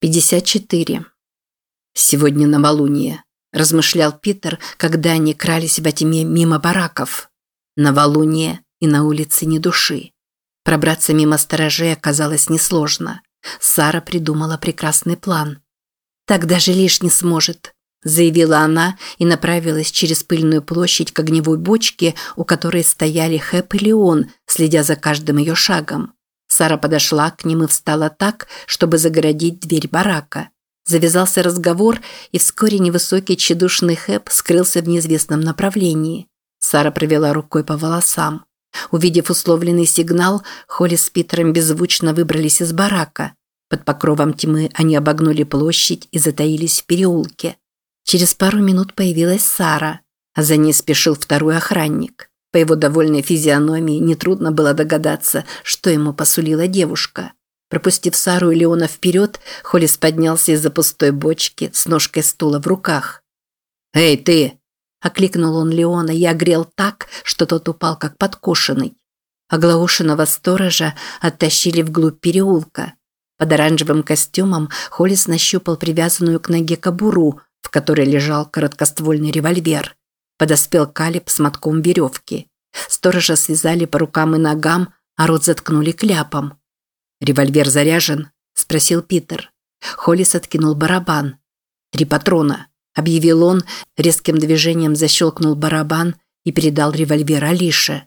54. Сегодня новолуние, размышлял Питер, когда они крались во тьме мимо бараков. Новолуние и на улице ни души. Пробраться мимо сторожей оказалось несложно. Сара придумала прекрасный план. «Так даже лишь не сможет», – заявила она и направилась через пыльную площадь к огневой бочке, у которой стояли Хэп и Леон, следя за каждым ее шагом. Сара подошла к ним и встала так, чтобы загородить дверь барака. Завязался разговор, и вскоре невысокий тщедушный Хэп скрылся в неизвестном направлении. Сара провела рукой по волосам. Увидев условленный сигнал, Холли с Питером беззвучно выбрались из барака. Под покровом тьмы они обогнули площадь и затаились в переулке. Через пару минут появилась Сара, а за ней спешил второй охранник. По его довольной физиономии нетрудно было догадаться, что ему посулила девушка. Пропустив Сару и Леона вперед, Холлис поднялся из-за пустой бочки с ножкой стула в руках. «Эй, ты!» – окликнул он Леона и огрел так, что тот упал как подкошенный. Оглаушенного сторожа оттащили вглубь переулка. Под оранжевым костюмом Холлис нащупал привязанную к ноге кобуру, в которой лежал короткоствольный револьвер. Подоспел Калиб с мотком веревки. Сторожа связали по рукам и ногам, а рот заткнули кляпом. «Револьвер заряжен?» – спросил Питер. Холлис откинул барабан. «Три патрона», – объявил он, резким движением защелкнул барабан и передал револьвер Алише.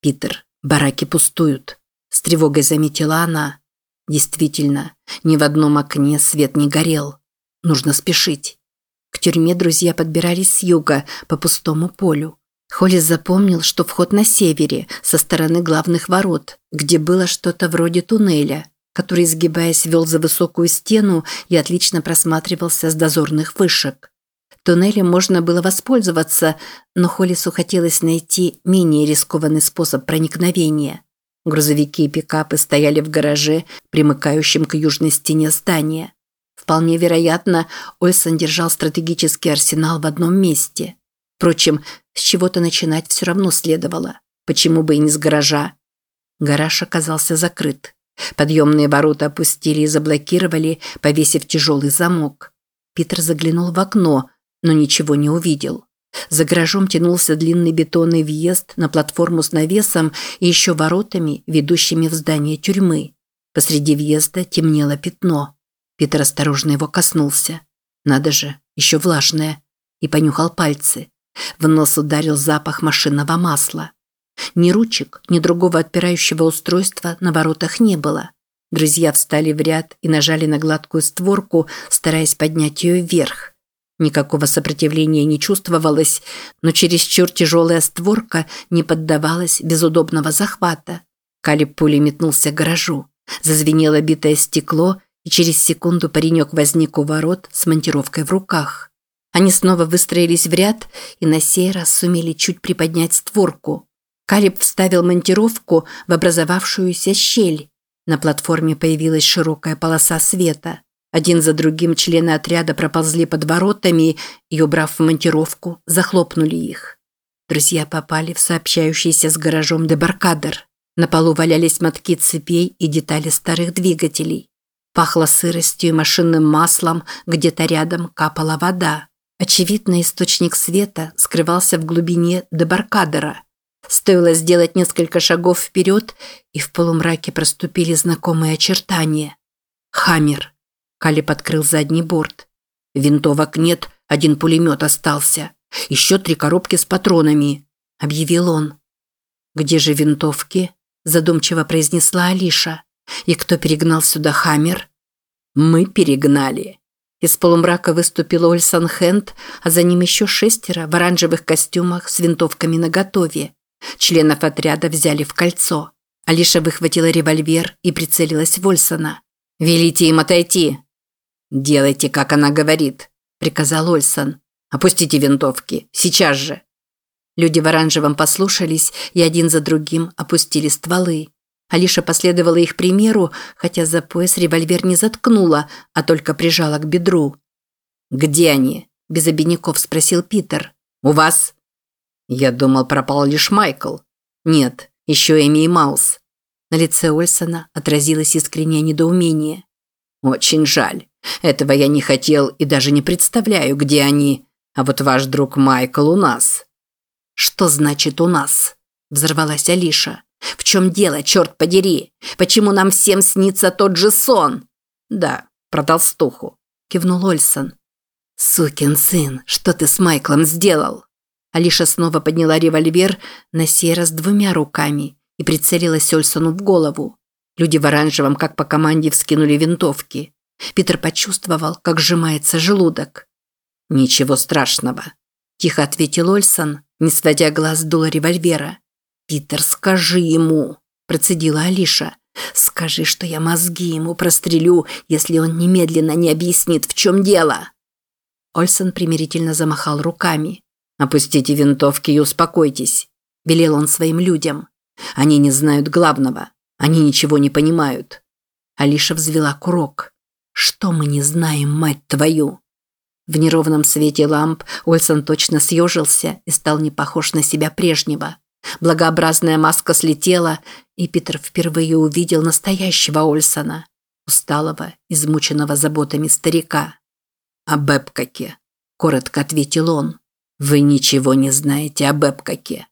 «Питер, бараки пустуют», – с тревогой заметила она. «Действительно, ни в одном окне свет не горел. Нужно спешить». К тюрьме друзья подбирались с юга, по пустому полю. Холлис запомнил, что вход на севере, со стороны главных ворот, где было что-то вроде туннеля, который, сгибаясь, вел за высокую стену и отлично просматривался с дозорных вышек. Туннелем можно было воспользоваться, но Холлису хотелось найти менее рискованный способ проникновения. Грузовики и пикапы стояли в гараже, примыкающем к южной стене здания. Вполне вероятно, Ольсон держал стратегический арсенал в одном месте. Впрочем, с чего-то начинать все равно следовало. Почему бы и не с гаража? Гараж оказался закрыт. Подъемные ворота опустили и заблокировали, повесив тяжелый замок. Питер заглянул в окно, но ничего не увидел. За гаражом тянулся длинный бетонный въезд на платформу с навесом и еще воротами, ведущими в здание тюрьмы. Посреди въезда темнело пятно. Питер осторожно его коснулся. Надо же, еще влажное. И понюхал пальцы. В нос ударил запах машинного масла. Ни ручек, ни другого отпирающего устройства на воротах не было. Друзья встали в ряд и нажали на гладкую створку, стараясь поднять ее вверх. Никакого сопротивления не чувствовалось, но чересчур тяжелая створка не поддавалась без удобного захвата. Калиб пулей метнулся к гаражу. Зазвенело битое стекло, и через секунду паренек возник у ворот с монтировкой в руках. Они снова выстроились в ряд и на сей раз сумели чуть приподнять створку. Калиб вставил монтировку в образовавшуюся щель. На платформе появилась широкая полоса света. Один за другим члены отряда проползли под воротами и, убрав монтировку, захлопнули их. Друзья попали в сообщающийся с гаражом дебаркадер. На полу валялись мотки цепей и детали старых двигателей. Пахло сыростью и машинным маслом, где-то рядом капала вода. Очевидно, источник света скрывался в глубине дебаркадера. Стоило сделать несколько шагов вперед, и в полумраке проступили знакомые очертания. «Хаммер». Калиб открыл задний борт. «Винтовок нет, один пулемет остался. Еще три коробки с патронами», – объявил он. «Где же винтовки?» – задумчиво произнесла Алиша. И кто перегнал сюда Хаммер? Мы перегнали. Из полумрака выступил Ольсон Хенд, а за ним еще шестеро в оранжевых костюмах с винтовками наготове. Членов отряда взяли в кольцо. Алиша выхватила револьвер и прицелилась в Ольсона. «Велите им отойти!» «Делайте, как она говорит», – приказал Ольсон. «Опустите винтовки. Сейчас же!» Люди в оранжевом послушались и один за другим опустили стволы. Алиша последовала их примеру, хотя за пояс револьвер не заткнула, а только прижала к бедру. «Где они?» – без обиняков спросил Питер. «У вас?» «Я думал, пропал лишь Майкл». «Нет, еще Эми и Маус». На лице Ольсона отразилось искреннее недоумение. «Очень жаль. Этого я не хотел и даже не представляю, где они. А вот ваш друг Майкл у нас». «Что значит «у нас»?» – взорвалась Алиша. «В чем дело, черт подери? Почему нам всем снится тот же сон?» «Да, про толстуху», – кивнул Ольсон. «Сукин сын, что ты с Майклом сделал?» Алиша снова подняла револьвер, на сей раз двумя руками, и прицелилась Ольсону в голову. Люди в оранжевом, как по команде, вскинули винтовки. Питер почувствовал, как сжимается желудок. «Ничего страшного», – тихо ответил Ольсон, не сводя глаз с дула револьвера. «Питер, скажи ему», – процедила Алиша. «Скажи, что я мозги ему прострелю, если он немедленно не объяснит, в чем дело». Ольсон примирительно замахал руками. «Опустите винтовки и успокойтесь», – велел он своим людям. «Они не знают главного. Они ничего не понимают». Алиша взвела курок. «Что мы не знаем, мать твою?» В неровном свете ламп Ольсон точно съежился и стал не похож на себя прежнего. Благообразная маска слетела, и Питер впервые увидел настоящего Ольсона, усталого, измученного заботами старика. «О Бэбкаке», – коротко ответил он. «Вы ничего не знаете о Бэбкаке».